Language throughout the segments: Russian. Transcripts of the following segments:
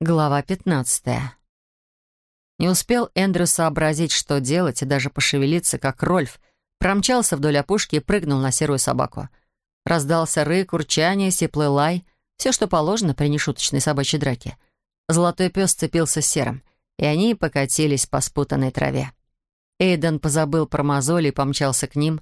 Глава 15. Не успел Эндрю сообразить, что делать, и даже пошевелиться, как Рольф промчался вдоль опушки и прыгнул на серую собаку. Раздался рык, урчание, сиплый лай, все, что положено при нешуточной собачьей драке. Золотой пес цепился с серым, и они покатились по спутанной траве. Эйден позабыл про мозоли и помчался к ним.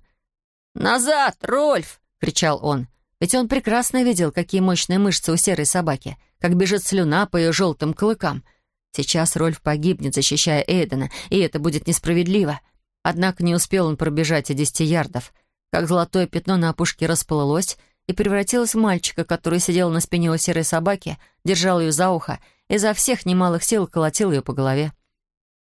«Назад, Рольф!» — кричал он. Ведь он прекрасно видел, какие мощные мышцы у серой собаки, как бежит слюна по ее желтым клыкам. Сейчас Рольф погибнет, защищая Эйдена, и это будет несправедливо. Однако не успел он пробежать и десяти ярдов, как золотое пятно на опушке расплылось и превратилось в мальчика, который сидел на спине у серой собаки, держал ее за ухо и изо всех немалых сил колотил ее по голове.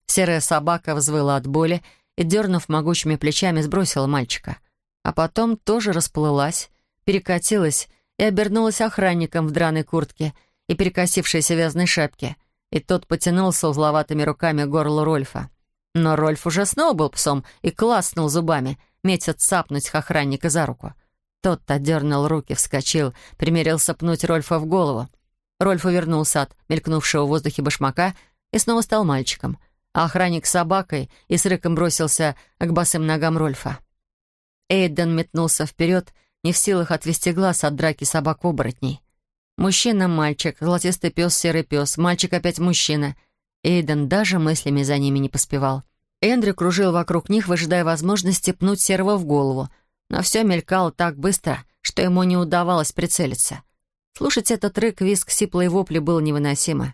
Серая собака взвыла от боли и, дернув могучими плечами, сбросила мальчика. А потом тоже расплылась, перекатилась и обернулась охранником в драной куртке и перекосившейся вязаной шапке, и тот потянулся узловатыми руками к горлу Рольфа. Но Рольф уже снова был псом и класснул зубами, метя цапнуть охранника за руку. Тот отдернул руки, вскочил, примерился пнуть Рольфа в голову. Рольф увернулся от мелькнувшего в воздухе башмака и снова стал мальчиком, а охранник с собакой и с рыком бросился к босым ногам Рольфа. Эйден метнулся вперед не в силах отвести глаз от драки собак-оборотней. Мужчина-мальчик, золотистый пес, серый пес, мальчик опять мужчина. Эйден даже мыслями за ними не поспевал. Эндрю кружил вокруг них, выжидая возможности пнуть серого в голову, но все мелькало так быстро, что ему не удавалось прицелиться. Слушать этот рык, виск, сиплые вопли было невыносимо.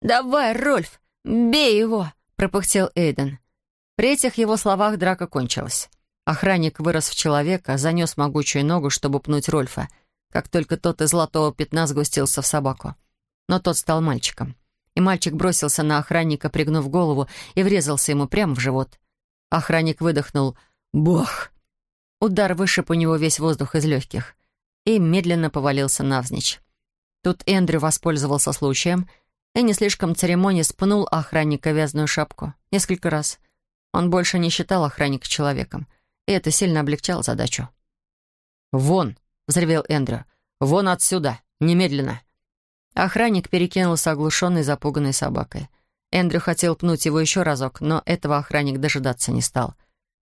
«Давай, Рольф, бей его!» — пропыхтел Эйден. При этих его словах драка кончилась. Охранник вырос в человека, занес могучую ногу, чтобы пнуть Рольфа, как только тот из золотого пятна сгустился в собаку. Но тот стал мальчиком. И мальчик бросился на охранника, пригнув голову, и врезался ему прямо в живот. Охранник выдохнул «Бог!». Удар вышиб у него весь воздух из легких и медленно повалился навзничь. Тут Эндрю воспользовался случаем и не слишком церемония спнул охранника вязаную шапку. Несколько раз. Он больше не считал охранника человеком и это сильно облегчало задачу. «Вон!» — взревел Эндрю. «Вон отсюда! Немедленно!» Охранник перекинулся оглушенной, запуганной собакой. Эндрю хотел пнуть его еще разок, но этого охранник дожидаться не стал.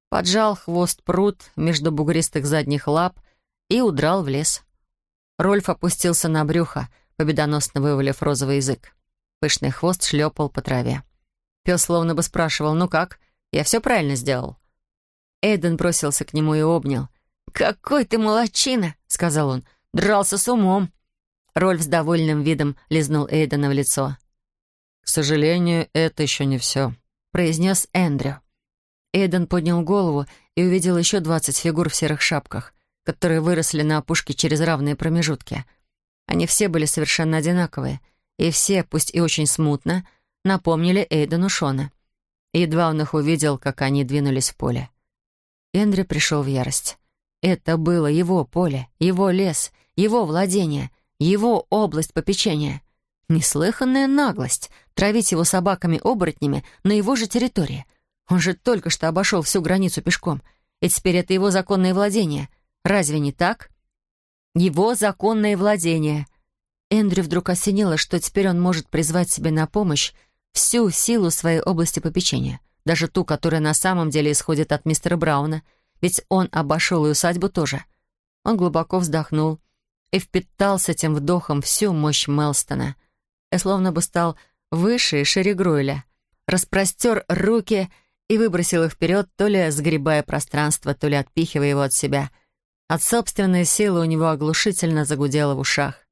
Поджал хвост пруд между бугристых задних лап и удрал в лес. Рольф опустился на брюхо, победоносно вывалив розовый язык. Пышный хвост шлепал по траве. Пес словно бы спрашивал, «Ну как? Я все правильно сделал?» Эйден бросился к нему и обнял. «Какой ты молодчина!» — сказал он. «Дрался с умом!» Рольф с довольным видом лизнул Эйдена в лицо. «К сожалению, это еще не все», — произнес Эндрю. Эйден поднял голову и увидел еще двадцать фигур в серых шапках, которые выросли на опушке через равные промежутки. Они все были совершенно одинаковые, и все, пусть и очень смутно, напомнили Эйдену Шона. едва он их увидел, как они двинулись в поле. Эндрю пришел в ярость. Это было его поле, его лес, его владение, его область попечения. Неслыханная наглость — травить его собаками-оборотнями на его же территории. Он же только что обошел всю границу пешком, и теперь это его законное владение. Разве не так? Его законное владение. Эндрю вдруг осенило, что теперь он может призвать себе на помощь всю силу своей области попечения — даже ту, которая на самом деле исходит от мистера Брауна, ведь он обошел и усадьбу тоже. Он глубоко вздохнул и впитал с этим вдохом всю мощь Мелстона и словно бы стал выше и шире Гройля, распростер руки и выбросил их вперед, то ли сгребая пространство, то ли отпихивая его от себя. От собственной силы у него оглушительно загудело в ушах.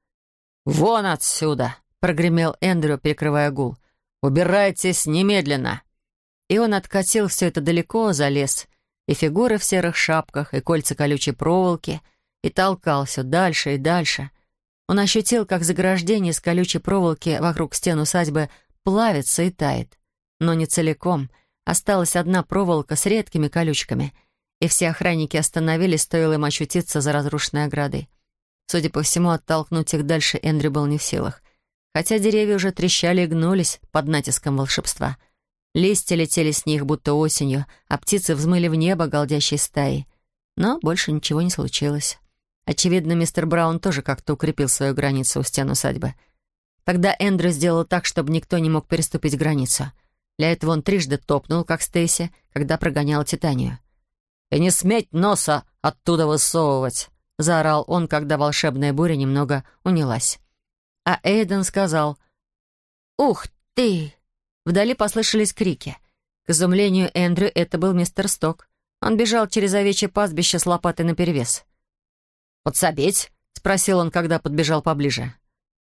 «Вон отсюда!» — прогремел Эндрю, перекрывая гул. «Убирайтесь немедленно!» И он откатил все это далеко за лес, и фигуры в серых шапках, и кольца колючей проволоки, и толкал все дальше и дальше. Он ощутил, как заграждение из колючей проволоки вокруг стен усадьбы плавится и тает. Но не целиком. Осталась одна проволока с редкими колючками, и все охранники остановились, стоило им очутиться за разрушенной оградой. Судя по всему, оттолкнуть их дальше Эндрю был не в силах. Хотя деревья уже трещали и гнулись под натиском волшебства — Листья летели с них, будто осенью, а птицы взмыли в небо голдящей стаей. Но больше ничего не случилось. Очевидно, мистер Браун тоже как-то укрепил свою границу у стен усадьбы. Тогда Эндрю сделал так, чтобы никто не мог переступить границу. Для этого он трижды топнул, как Стейси, когда прогонял Титанию. «И не сметь носа оттуда высовывать!» — заорал он, когда волшебная буря немного унялась. А Эйден сказал «Ух ты!» Вдали послышались крики. К изумлению Эндрю это был мистер Сток. Он бежал через овечье пастбище с лопатой наперевес. «Подсобить?» — спросил он, когда подбежал поближе.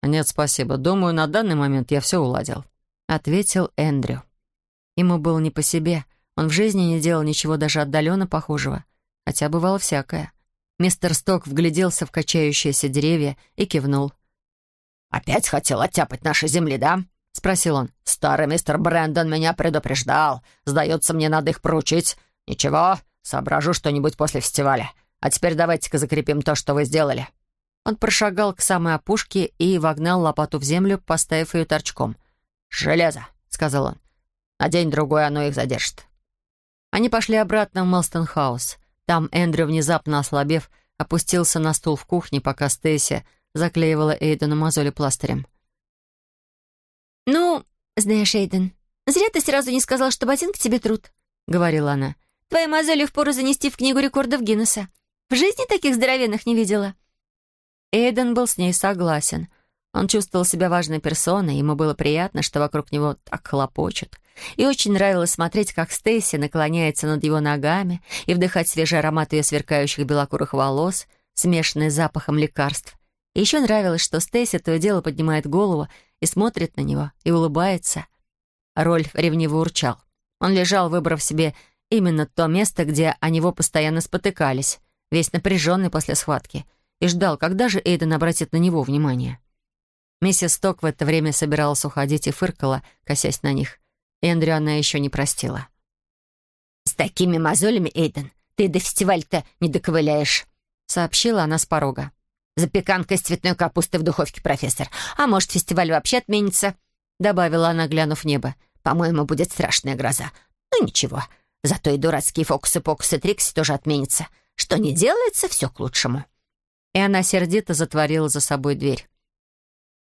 «Нет, спасибо. Думаю, на данный момент я все уладил», — ответил Эндрю. Ему было не по себе. Он в жизни не делал ничего даже отдаленно похожего. Хотя бывало всякое. Мистер Сток вгляделся в качающиеся деревья и кивнул. «Опять хотел оттяпать наши земли, да?» — спросил он. «Старый мистер Брэндон меня предупреждал. Сдается мне, надо их поручить. Ничего, соображу что-нибудь после фестиваля. А теперь давайте-ка закрепим то, что вы сделали». Он прошагал к самой опушке и вогнал лопату в землю, поставив ее торчком. «Железо», — сказал он. «На день-другой оно их задержит». Они пошли обратно в Мелстон-хаус. Там Эндрю, внезапно ослабев, опустился на стул в кухне, пока Стейси заклеивала Эйдену мозоли пластырем. «Ну, знаешь, Эйден, зря ты сразу не сказал, что ботинки тебе труд», — говорила она. «Твои мозоли впору занести в книгу рекордов Гиннесса. В жизни таких здоровенных не видела». Эйден был с ней согласен. Он чувствовал себя важной персоной, ему было приятно, что вокруг него так хлопочут. И очень нравилось смотреть, как Стейси наклоняется над его ногами и вдыхать свежий аромат ее сверкающих белокурых волос, смешанный с запахом лекарств. И еще нравилось, что Стейси то и дело поднимает голову и смотрит на него, и улыбается. Рольф ревниво урчал. Он лежал, выбрав себе именно то место, где о него постоянно спотыкались, весь напряженный после схватки — и ждал, когда же Эйден обратит на него внимание. Миссис Сток в это время собиралась уходить и фыркала, косясь на них. Эндрю она еще не простила. «С такими мозолями, Эйден, ты до фестиваля-то не доковыляешь», — сообщила она с порога. «Запеканка из цветной капусты в духовке, профессор. А может, фестиваль вообще отменится?» — добавила она, глянув в небо. «По-моему, будет страшная гроза. Ну, ничего. Зато и дурацкие фокусы-покусы Трикси тоже отменятся. Что не делается, все к лучшему» и она сердито затворила за собой дверь.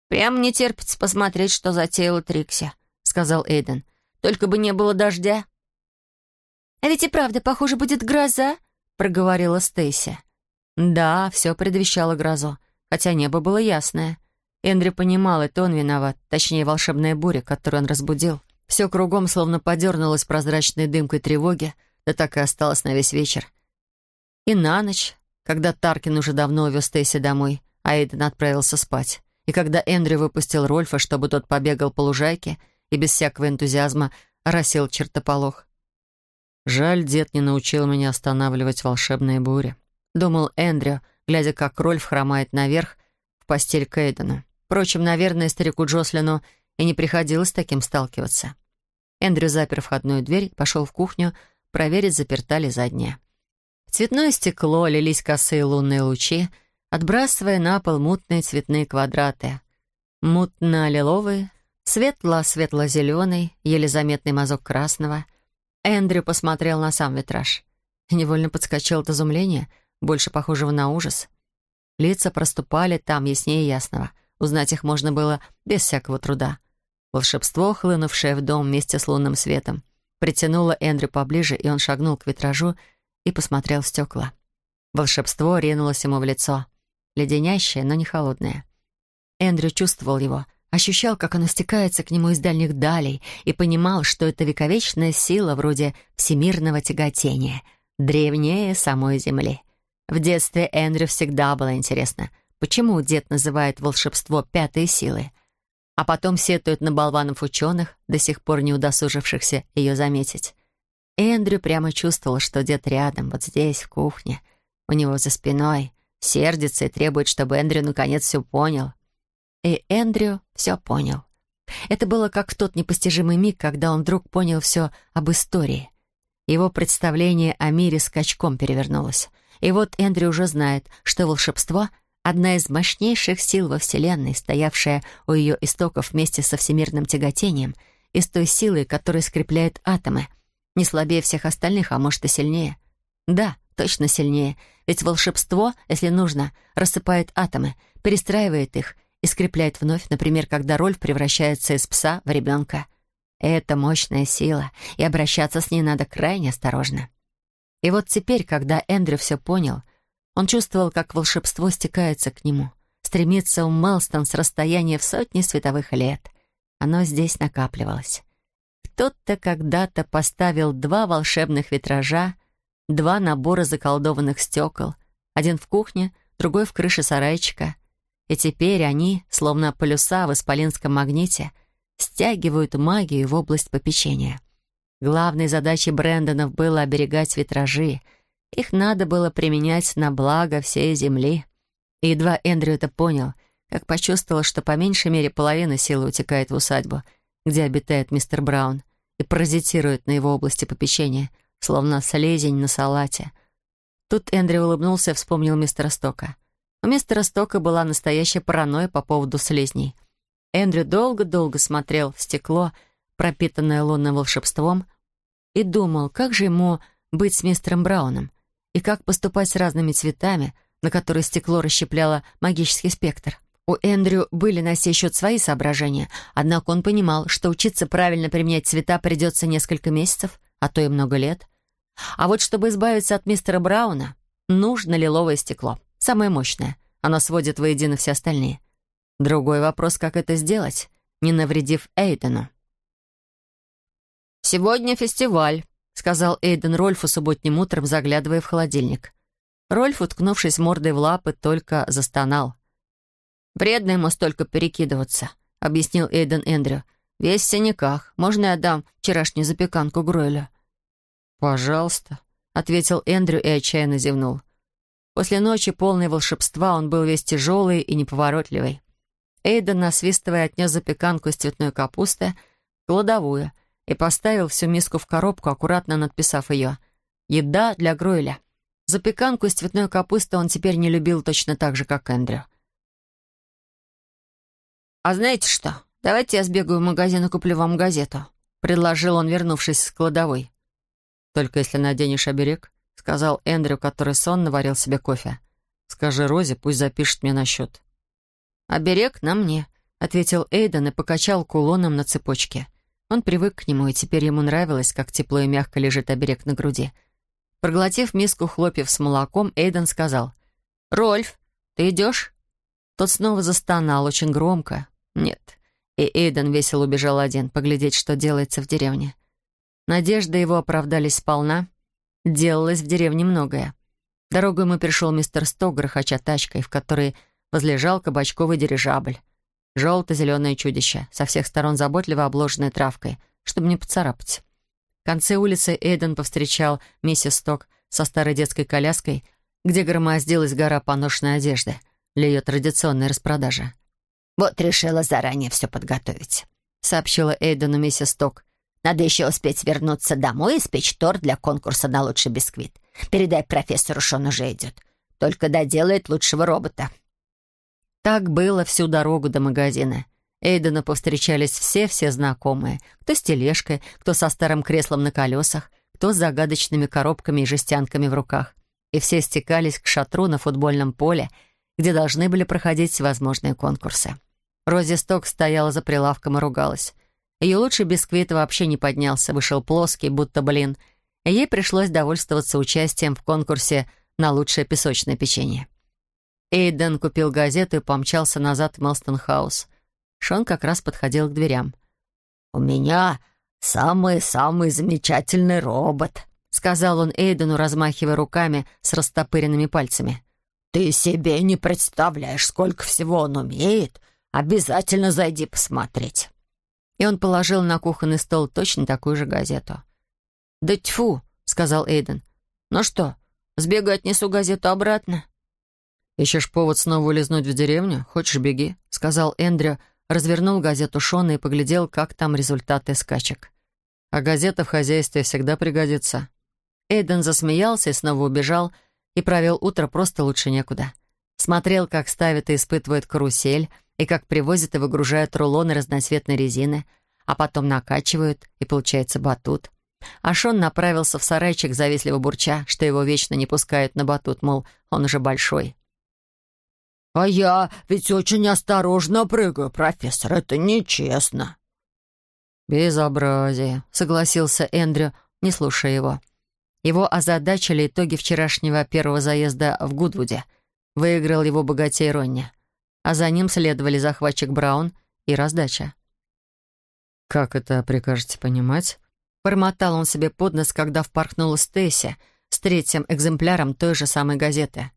«Прям не терпится посмотреть, что затеяла Трикси», — сказал Эйден. «Только бы не было дождя». «А ведь и правда, похоже, будет гроза», — проговорила Стейси. Да, все предвещало грозу, хотя небо было ясное. Эндрю понимал, это он виноват, точнее, волшебная буря, которую он разбудил. Все кругом словно подернулось прозрачной дымкой тревоги, да так и осталось на весь вечер. И на ночь, когда Таркин уже давно увез Стейси домой, а Эйден отправился спать. И когда Эндрю выпустил Рольфа, чтобы тот побегал по лужайке и без всякого энтузиазма оросил чертополох. «Жаль, дед не научил меня останавливать волшебные бури», — думал Эндрю, глядя, как Рольф хромает наверх в постель к Эйдену. Впрочем, наверное, старику Джослину и не приходилось таким сталкиваться. Эндрю запер входную дверь пошел в кухню проверить, заперта ли задняя цветное стекло лились косые лунные лучи, отбрасывая на пол мутные цветные квадраты. Мутно-лиловый, светло-светло-зеленый, еле заметный мазок красного. Эндрю посмотрел на сам витраж. Невольно подскочил от изумления, больше похожего на ужас. Лица проступали там яснее ясного. Узнать их можно было без всякого труда. Волшебство, хлынувшее в дом вместе с лунным светом, притянуло Эндрю поближе, и он шагнул к витражу, и посмотрел в стекла. Волшебство ринулось ему в лицо. Леденящее, но не холодное. Эндрю чувствовал его, ощущал, как оно стекается к нему из дальних далей и понимал, что это вековечная сила вроде всемирного тяготения, древнее самой Земли. В детстве Эндрю всегда было интересно, почему дед называет волшебство пятой силой, а потом сетует на болванов ученых, до сих пор не удосужившихся ее заметить. Эндрю прямо чувствовал, что дед рядом, вот здесь, в кухне, у него за спиной, сердится и требует, чтобы Эндрю наконец все понял. И Эндрю все понял. Это было как в тот непостижимый миг, когда он вдруг понял все об истории. Его представление о мире скачком перевернулось. И вот Эндрю уже знает, что волшебство — одна из мощнейших сил во Вселенной, стоявшая у ее истоков вместе со всемирным тяготением и с той силой, которая скрепляет атомы — не слабее всех остальных, а может и сильнее. Да, точно сильнее. Ведь волшебство, если нужно, рассыпает атомы, перестраивает их и скрепляет вновь, например, когда Рольф превращается из пса в ребенка. Это мощная сила, и обращаться с ней надо крайне осторожно. И вот теперь, когда Эндрю все понял, он чувствовал, как волшебство стекается к нему, стремится в Мелстон с расстояния в сотни световых лет. Оно здесь накапливалось. Кто-то когда-то поставил два волшебных витража, два набора заколдованных стекол, один в кухне, другой в крыше сарайчика. И теперь они, словно полюса в исполинском магните, стягивают магию в область попечения. Главной задачей Брэндонов было оберегать витражи. Их надо было применять на благо всей земли. И едва Эндрю это понял, как почувствовал, что по меньшей мере половина силы утекает в усадьбу, где обитает мистер Браун, и паразитирует на его области попечения, словно слезень на салате. Тут Эндрю улыбнулся и вспомнил мистера Стока. У мистера Стока была настоящая паранойя по поводу слизней. Эндрю долго-долго смотрел в стекло, пропитанное лунным волшебством, и думал, как же ему быть с мистером Брауном, и как поступать с разными цветами, на которые стекло расщепляло магический спектр. У Эндрю были на сей счет свои соображения, однако он понимал, что учиться правильно применять цвета придется несколько месяцев, а то и много лет. А вот чтобы избавиться от мистера Брауна, нужно лиловое стекло, самое мощное. Оно сводит воедино все остальные. Другой вопрос, как это сделать, не навредив Эйдену. «Сегодня фестиваль», — сказал Эйден Рольфу субботним утром, заглядывая в холодильник. Рольф, уткнувшись мордой в лапы, только застонал. «Вредно ему столько перекидываться», — объяснил Эйден Эндрю. «Весь в синяках. Можно я дам вчерашнюю запеканку Гройлю?» «Пожалуйста», — ответил Эндрю и отчаянно зевнул. После ночи полной волшебства он был весь тяжелый и неповоротливый. Эйден, насвистывая, отнес запеканку из цветной капусты в кладовую и поставил всю миску в коробку, аккуратно надписав ее «Еда для Гройля». Запеканку из цветной капусты он теперь не любил точно так же, как Эндрю. «А знаете что? Давайте я сбегаю в магазин и куплю вам газету», — предложил он, вернувшись с кладовой. «Только если наденешь оберег», — сказал Эндрю, который сонно варил себе кофе. «Скажи Розе, пусть запишет мне на счет». «Оберег на мне», — ответил Эйден и покачал кулоном на цепочке. Он привык к нему, и теперь ему нравилось, как тепло и мягко лежит оберег на груди. Проглотив миску хлопьев с молоком, Эйден сказал, «Рольф, ты идешь?» Тот снова застонал очень громко, нет. И Эйден весело убежал один, поглядеть, что делается в деревне. Надежды его оправдались сполна. Делалось в деревне многое. Дорогу ему пришел мистер Сток, грохоча тачкой, в которой возлежал кабачковый дирижабль. Желто-зеленое чудище, со всех сторон заботливо обложенное травкой, чтобы не поцарапать. В конце улицы Эйден повстречал миссис Сток со старой детской коляской, где громоздилась гора поношенной одежды для ее традиционной распродажи. «Вот решила заранее все подготовить», — сообщила Эйдену миссис Ток. «Надо еще успеть вернуться домой и испечь торт для конкурса на лучший бисквит. Передай профессору, что он уже идет. Только доделает лучшего робота». Так было всю дорогу до магазина. Эйдену повстречались все-все знакомые. Кто с тележкой, кто со старым креслом на колесах, кто с загадочными коробками и жестянками в руках. И все стекались к шатру на футбольном поле — где должны были проходить всевозможные конкурсы. Рози Сток стояла за прилавком и ругалась. Ее лучший бисквит вообще не поднялся, вышел плоский, будто блин, и ей пришлось довольствоваться участием в конкурсе на лучшее песочное печенье. Эйден купил газету и помчался назад в Мелстон-хаус. Шон как раз подходил к дверям. «У меня самый-самый замечательный робот», — сказал он Эйдену, размахивая руками с растопыренными пальцами. «Ты себе не представляешь, сколько всего он умеет. Обязательно зайди посмотреть». И он положил на кухонный стол точно такую же газету. «Да тьфу!» — сказал Эйден. «Ну что, сбегаю, отнесу газету обратно?» «Ищешь повод снова улизнуть в деревню? Хочешь, беги», — сказал Эндрю, развернул газету Шона и поглядел, как там результаты скачек. «А газета в хозяйстве всегда пригодится». Эйден засмеялся и снова убежал, — и провел утро просто лучше некуда. Смотрел, как ставят и испытывают карусель, и как привозят и выгружают рулоны разноцветной резины, а потом накачивают, и получается батут. А Шон направился в сарайчик, завистливо бурча, что его вечно не пускают на батут, мол, он уже большой. «А я ведь очень осторожно прыгаю, профессор, это нечестно». «Безобразие», — согласился Эндрю, не слушая его. Его озадачили итоги вчерашнего первого заезда в Гудвуде. Выиграл его богатей Ронни. А за ним следовали захватчик Браун и раздача. «Как это прикажете понимать?» Бормотал он себе под нос, когда впорхнула Стейси с третьим экземпляром той же самой газеты.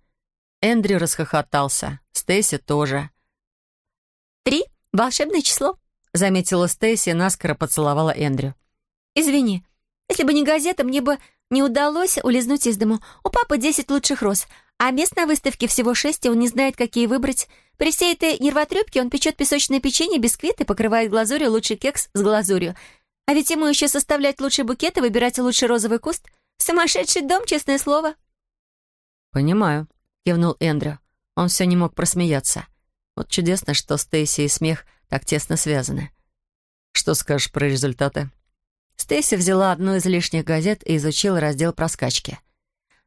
Эндрю расхохотался, Стейси тоже. «Три — волшебное число», — заметила Стейси и наскоро поцеловала Эндрю. «Извини, если бы не газета, мне бы не удалось улизнуть из дому. У папы десять лучших роз, а мест на выставке всего шесть, и он не знает, какие выбрать. При всей этой нервотрепке он печет песочное печенье, бисквиты, покрывает глазурью лучший кекс с глазурью. А ведь ему еще составлять лучший букет и выбирать лучший розовый куст. Сумасшедший дом, честное слово. «Понимаю», — кивнул Эндрю. Он все не мог просмеяться. Вот чудесно, что Стейси и смех так тесно связаны. «Что скажешь про результаты?» Стейси взяла одну из лишних газет и изучила раздел про скачки.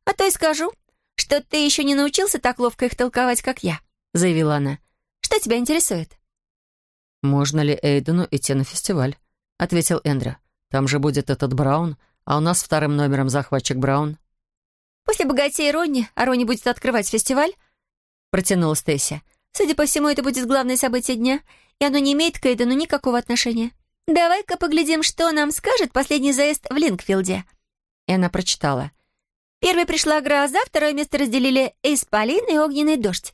«А то и скажу, что ты еще не научился так ловко их толковать, как я», — заявила она. «Что тебя интересует?» «Можно ли Эйдену идти на фестиваль?» — ответил Эндрю. «Там же будет этот Браун, а у нас вторым номером захватчик Браун». «После «Богатей Ронни», а Ронни будет открывать фестиваль?» — протянула Стейси. «Судя по всему, это будет главное событие дня, и оно не имеет к Эйдену никакого отношения. Давай-ка поглядим, что нам скажет последний заезд в Линкфилде». И она прочитала. Первой пришла гроза, второе место разделили исполин и огненный дождь.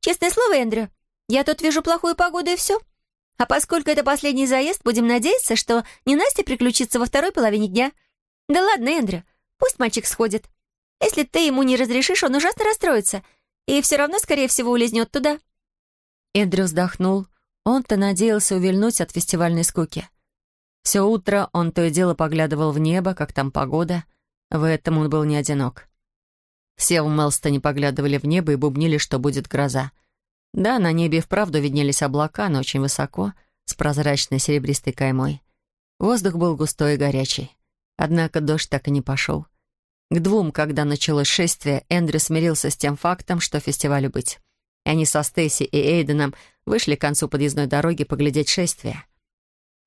Честное слово, Эндрю, я тут вижу плохую погоду и все. А поскольку это последний заезд, будем надеяться, что не Настя приключится во второй половине дня. Да ладно, Эндрю, пусть мальчик сходит. Если ты ему не разрешишь, он ужасно расстроится и все равно, скорее всего, улизнет туда». Эндрю вздохнул. Он-то надеялся увильнуть от фестивальной скуки. Все утро он то и дело поглядывал в небо, как там погода. В этом он был не одинок. Все в Мелстоне поглядывали в небо и бубнили, что будет гроза. Да, на небе вправду виднелись облака, но очень высоко, с прозрачной серебристой каймой. Воздух был густой и горячий. Однако дождь так и не пошел. К двум, когда началось шествие, Эндрю смирился с тем фактом, что фестивалю быть. И они со Стейси и Эйденом вышли к концу подъездной дороги поглядеть шествие.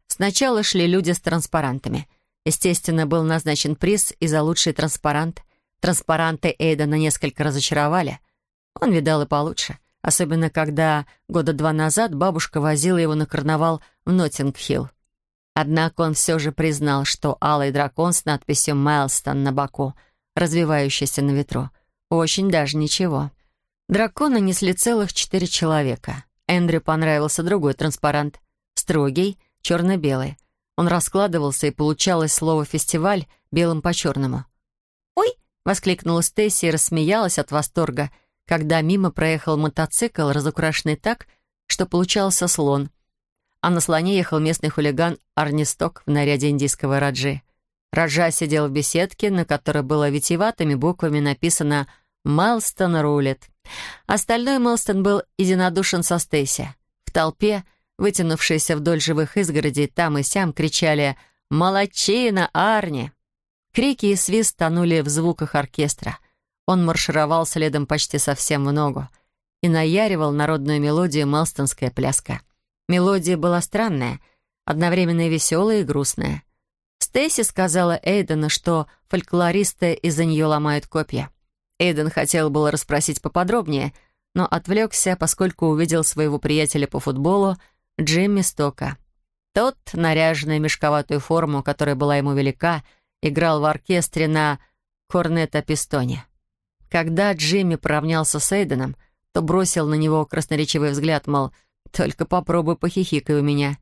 Сначала шли люди с транспарантами. Естественно, был назначен приз и за лучший транспарант. Транспаранты Эйдена несколько разочаровали. Он видал и получше особенно когда года два назад бабушка возила его на карнавал в Ноттинг-Хилл. Однако он все же признал, что алый дракон с надписью «Майлстон» на боку, развивающийся на ветру, очень даже ничего. Дракона несли целых четыре человека. Эндрю понравился другой транспарант. Строгий, черно-белый. Он раскладывался, и получалось слово «фестиваль» белым по черному. «Ой!» — воскликнула Стесси и рассмеялась от восторга — когда мимо проехал мотоцикл, разукрашенный так, что получался слон. А на слоне ехал местный хулиган Арнисток в наряде индийского раджи. Раджа сидел в беседке, на которой было витиеватыми буквами написано «Мэлстон рулит». Остальной Мэлстон был единодушен со Стейси. В толпе, вытянувшейся вдоль живых изгородей, там и сям кричали «Молодчина, Арни!». Крики и свист тонули в звуках оркестра. Он маршировал следом почти совсем в ногу и наяривал народную мелодию «Мелстонская пляска». Мелодия была странная, одновременно веселая, и грустная. Стейси сказала Эйдену, что фольклористы из-за нее ломают копья. Эйден хотел было расспросить поподробнее, но отвлекся, поскольку увидел своего приятеля по футболу Джимми Стока. Тот, наряженный мешковатую форму, которая была ему велика, играл в оркестре на корнета-пистоне. Когда Джимми поравнялся с Эйденом, то бросил на него красноречивый взгляд, мол, «Только попробуй похихикай у меня».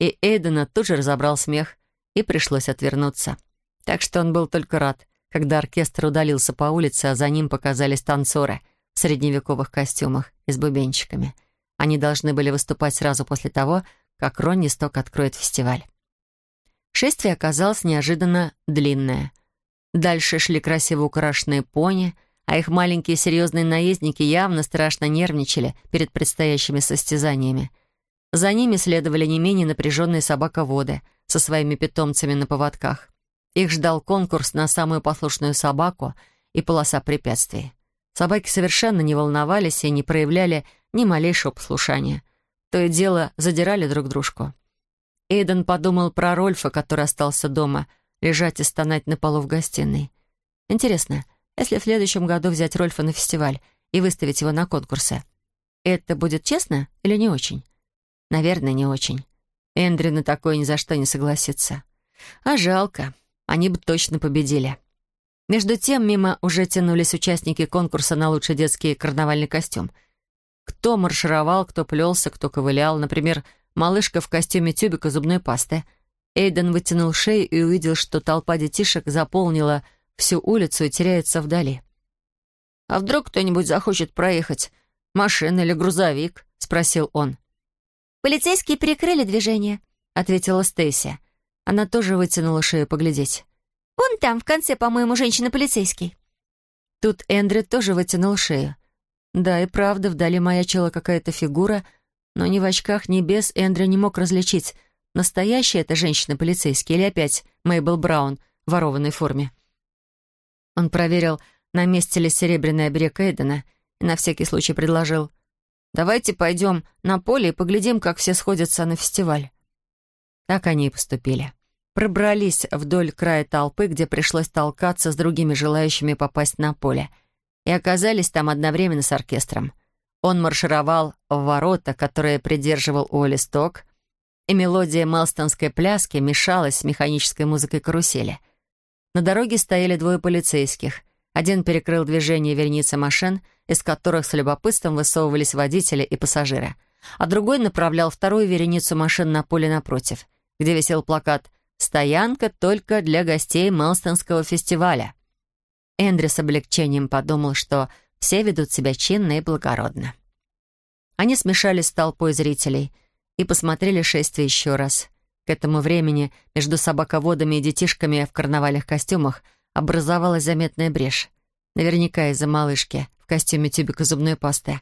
И Эйдена тут же разобрал смех, и пришлось отвернуться. Так что он был только рад, когда оркестр удалился по улице, а за ним показались танцоры в средневековых костюмах и с бубенчиками. Они должны были выступать сразу после того, как Ронни Сток откроет фестиваль. Шествие оказалось неожиданно длинное. Дальше шли красиво украшенные пони — а их маленькие серьезные наездники явно страшно нервничали перед предстоящими состязаниями. За ними следовали не менее напряженные собаководы со своими питомцами на поводках. Их ждал конкурс на самую послушную собаку и полоса препятствий. Собаки совершенно не волновались и не проявляли ни малейшего послушания. То и дело задирали друг дружку. Эйден подумал про Рольфа, который остался дома, лежать и стонать на полу в гостиной. Интересно, если в следующем году взять Рольфа на фестиваль и выставить его на конкурсы, это будет честно или не очень? Наверное, не очень. Эндрю на такое ни за что не согласится. А жалко, они бы точно победили. Между тем мимо уже тянулись участники конкурса на лучший детский карнавальный костюм. Кто маршировал, кто плелся, кто ковылял. Например, малышка в костюме тюбика зубной пасты. Эйден вытянул шею и увидел, что толпа детишек заполнила всю улицу и теряется вдали. «А вдруг кто-нибудь захочет проехать? Машина или грузовик?» — спросил он. «Полицейские перекрыли движение», — ответила Стейси. Она тоже вытянула шею поглядеть. «Вон там, в конце, по-моему, женщина-полицейский». Тут Эндрю тоже вытянул шею. Да, и правда, вдали маячила какая-то фигура, но ни в очках, ни без Эндрю не мог различить, настоящая это женщина-полицейский или опять Мейбл Браун в ворованной форме. Он проверил, на месте ли серебряный оберег Эйдена, и на всякий случай предложил Давайте пойдем на поле и поглядим, как все сходятся на фестиваль». Так они и поступили. Пробрались вдоль края толпы, где пришлось толкаться с другими желающими попасть на поле, и оказались там одновременно с оркестром. Он маршировал в ворота, которые придерживал Уолли Сток, и мелодия мелстонской пляски мешалась с механической музыкой карусели. На дороге стояли двое полицейских. Один перекрыл движение верницы машин — из которых с любопытством высовывались водители и пассажиры, а другой направлял вторую вереницу машин на поле напротив, где висел плакат «Стоянка только для гостей Мелстонского фестиваля». Эндрю с облегчением подумал, что все ведут себя чинно и благородно. Они смешались с толпой зрителей и посмотрели шествие еще раз. К этому времени между собаководами и детишками в карнавальных костюмах образовалась заметная брешь. Наверняка из-за малышки, костюме тюбика зубной пасты.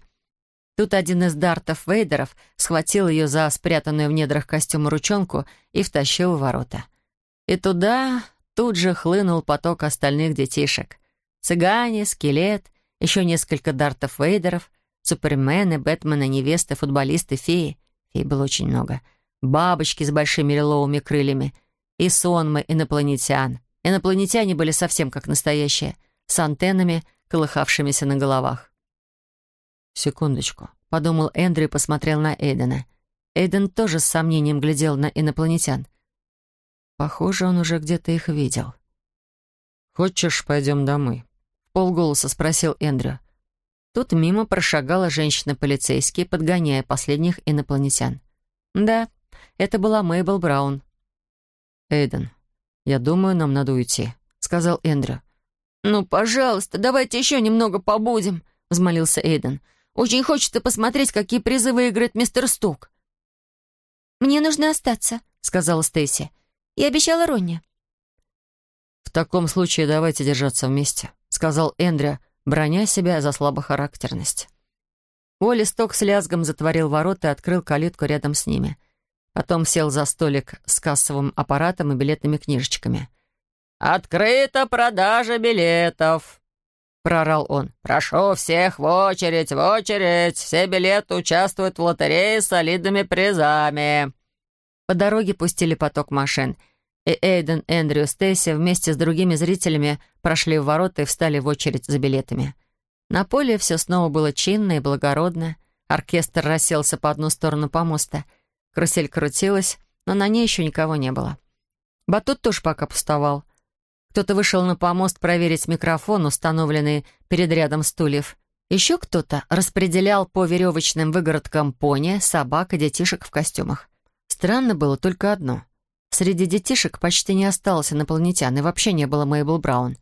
Тут один из дартов Вейдеров схватил ее за спрятанную в недрах костюма ручонку и втащил в ворота. И туда тут же хлынул поток остальных детишек. Цыгане, скелет, еще несколько дартов Вейдеров, супермены, бэтмены, невесты, футболисты, феи. Фей было очень много. Бабочки с большими лиловыми крыльями и сонмы инопланетян. Инопланетяне были совсем как настоящие, с антеннами — колыхавшимися на головах. «Секундочку», — подумал Эндрю и посмотрел на Эйдена. Эйден тоже с сомнением глядел на инопланетян. Похоже, он уже где-то их видел. «Хочешь, пойдем домой?» — полголоса спросил Эндрю. Тут мимо прошагала женщина-полицейский, подгоняя последних инопланетян. Да, это была Мейбл Браун. «Эйден, я думаю, нам надо уйти», — сказал Эндрю. «Ну, пожалуйста, давайте еще немного побудем», — взмолился Эйден. «Очень хочется посмотреть, какие призы выиграет мистер Стук». «Мне нужно остаться», — сказала Стейси. «Я обещала Ронни». «В таком случае давайте держаться вместе», — сказал Эндрю, броня себя за слабохарактерность. Уолли Сток с лязгом затворил ворота и открыл калитку рядом с ними. Потом сел за столик с кассовым аппаратом и билетными книжечками. «Открыта продажа билетов!» — прорал он. «Прошу всех в очередь, в очередь! Все билеты участвуют в лотерее с солидными призами!» По дороге пустили поток машин, и Эйден, Эндрю Стейси вместе с другими зрителями прошли в ворота и встали в очередь за билетами. На поле все снова было чинно и благородно. Оркестр расселся по одну сторону помоста. Карусель крутилась, но на ней еще никого не было. Батут тоже пока пустовал — кто-то вышел на помост проверить микрофон, установленный перед рядом стульев. Еще кто-то распределял по веревочным выгородкам пони, собак и детишек в костюмах. Странно было только одно. Среди детишек почти не осталось инопланетян, и вообще не было Мейбл Браун.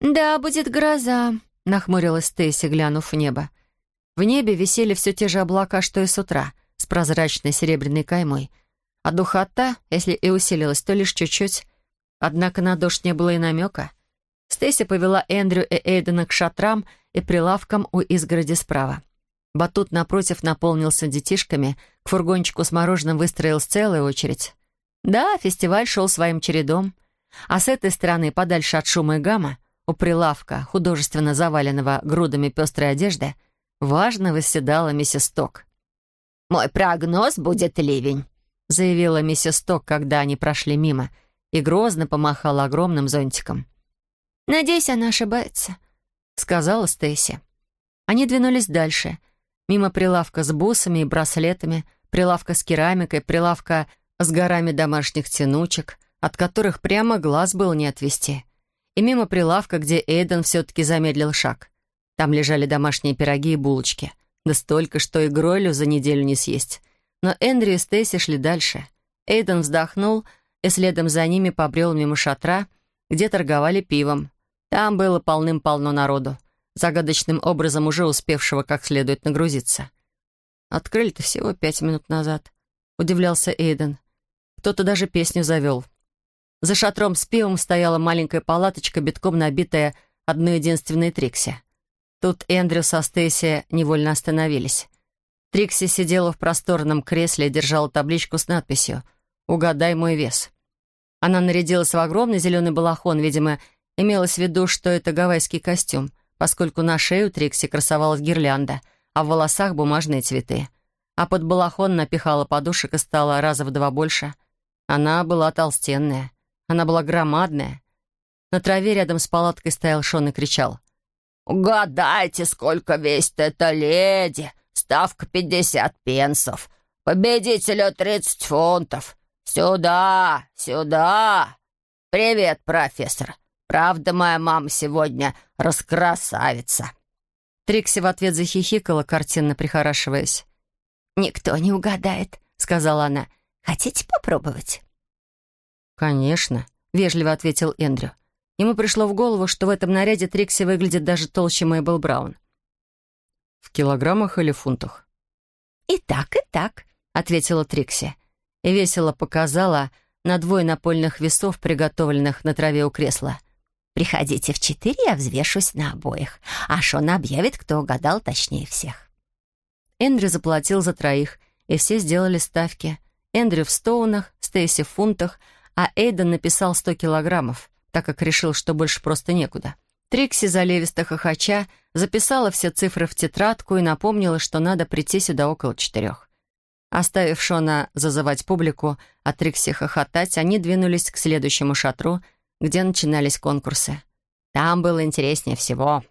«Да, будет гроза», — нахмурилась Стейси, глянув в небо. В небе висели все те же облака, что и с утра, с прозрачной серебряной каймой. А духота, если и усилилась, то лишь чуть-чуть. Однако на дождь не было и намека. Стейси повела Эндрю и Эйдена к шатрам и прилавкам у изгороди справа. Батут напротив наполнился детишками, к фургончику с мороженым выстроилась целая очередь. Да, фестиваль шел своим чередом. А с этой стороны, подальше от шума и гамма, у прилавка, художественно заваленного грудами пестрой одежды, важно восседала миссис Ток. «Мой прогноз будет ливень», — заявила миссис Ток, когда они прошли мимо, и грозно помахала огромным зонтиком. «Надеюсь, она ошибается», — сказала Стейси. Они двинулись дальше, мимо прилавка с бусами и браслетами, прилавка с керамикой, прилавка с горами домашних тянучек, от которых прямо глаз был не отвести, и мимо прилавка, где Эйден все-таки замедлил шаг. Там лежали домашние пироги и булочки. Да столько, что и Гройлю за неделю не съесть. Но Эндрю и Стейси шли дальше. Эйден вздохнул и следом за ними побрел мимо шатра, где торговали пивом. Там было полным-полно народу, загадочным образом уже успевшего как следует нагрузиться. «Открыли-то всего пять минут назад», — удивлялся Эйден. Кто-то даже песню завел. За шатром с пивом стояла маленькая палаточка, битком набитая одной единственной Трикси. Тут Эндрю со Стейси невольно остановились. Трикси сидела в просторном кресле и держала табличку с надписью «Угадай мой вес». Она нарядилась в огромный зеленый балахон, видимо, имелось в виду, что это гавайский костюм, поскольку на шею Трикси красовалась гирлянда — а в волосах бумажные цветы. А под балахон напихала подушек и стала раза в два больше. Она была толстенная. Она была громадная. На траве рядом с палаткой стоял Шон и кричал. «Угадайте, сколько весит эта леди! Ставка пятьдесят пенсов. Победителю тридцать фунтов. Сюда, сюда! Привет, профессор. Правда, моя мама сегодня раскрасавица». Трикси в ответ захихикала, картинно прихорашиваясь. «Никто не угадает», — сказала она. «Хотите попробовать?» «Конечно», — вежливо ответил Эндрю. Ему пришло в голову, что в этом наряде Трикси выглядит даже толще Мэйбл Браун. «В килограммах или фунтах?» «И так, и так», — ответила Трикси. И весело показала на двое напольных весов, приготовленных на траве у кресла — Приходите в четыре, я взвешусь на обоих. А Шон объявит, кто угадал точнее всех». Эндрю заплатил за троих, и все сделали ставки. Эндрю в стоунах, Стейси в фунтах, а Эйден написал сто килограммов, так как решил, что больше просто некуда. Трикси, заливисто хохоча, записала все цифры в тетрадку и напомнила, что надо прийти сюда около четырех. Оставив Шона зазывать публику, а Трикси хохотать, они двинулись к следующему шатру — где начинались конкурсы. Там было интереснее всего.